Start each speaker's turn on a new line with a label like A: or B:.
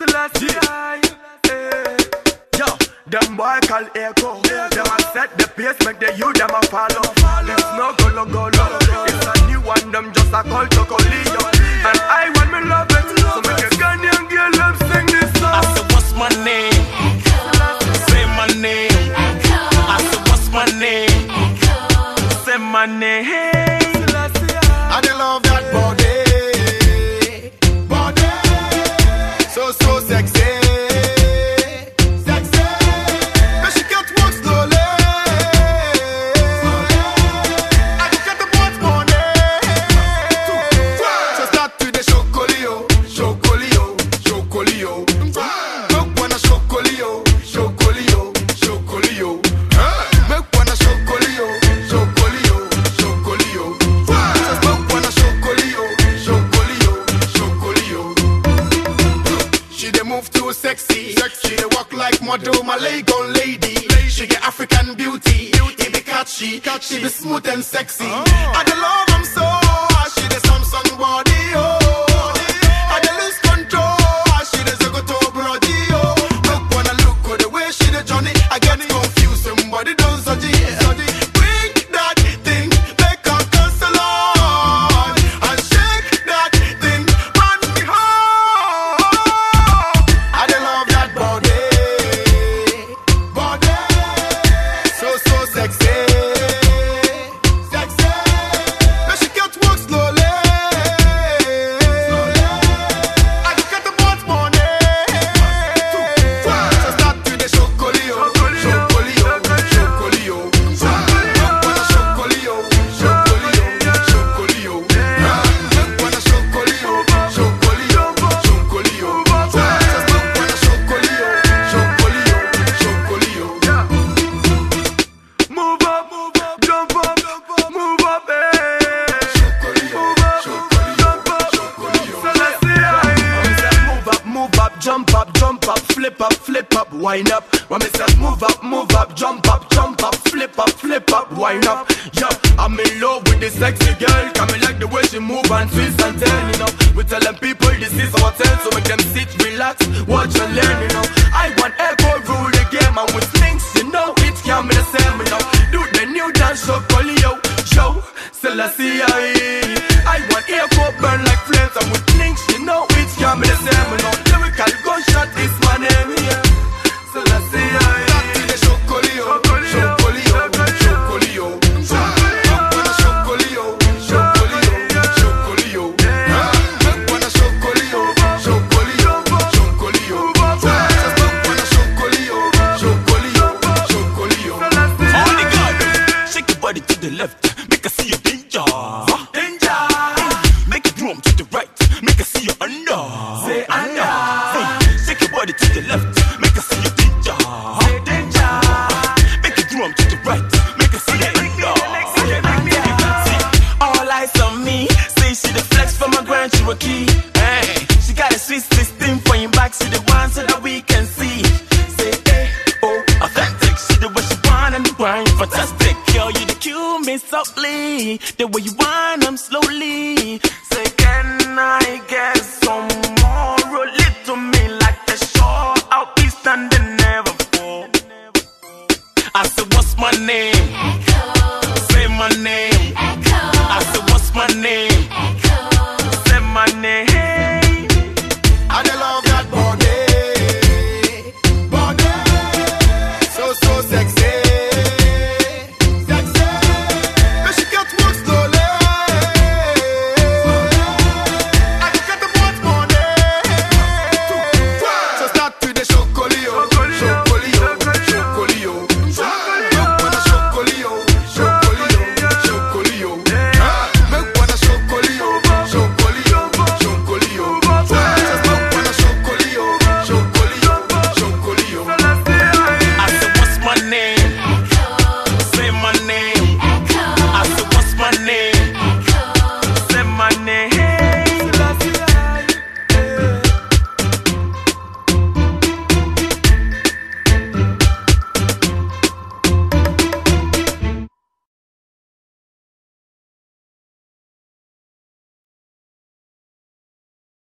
A: Selassie, eh. Yo, them boy call echo. Them a set the pace, make the youth them a follow. It's no golo golo. It's a new one, them just a call chocolate. And I want me love it. So make a Ghanaian girl love sing this song.
B: I said, what's my name? Echo. Say my name. Echo. I said, what's my name? Echo. Say my name.
C: Gone lady. She get African beauty. It be catchy. She be smooth and sexy. Uh-huh. I dey love am so. She dey Samsung body, oh.
A: Wind up. When me say move up, move up, jump up, jump up, flip up, flip up, wind up. Yo, I'm in love with this sexy girl. Come me like the way she move and twist and turn, you know. We telling people this is our turn, so make them sit, relax, watch and learn, you know. I want echo rule the game, and with things, you know, it can be the same, you know. Do the new dance show, Colio, show, I. I want echo burn like flames, and with things, you know, it can be the same, you know.
C: The
B: left. Make her see your danger.
A: Danger.
B: Make it drum to the right. Make her see your under.
A: Say under.
B: Hey, shake your body to the left. Make her see your danger.
A: Say danger.
B: Make it drum to the right. Make her see your under. See, all eyes on me. Say she the flex for my grand Cherokee. Hey, she got a sweet system for your back. She the one so that we can see. Say, hey, oh, authentic. She the way she want and the wine. Fantastic softly. The way you wind them slowly.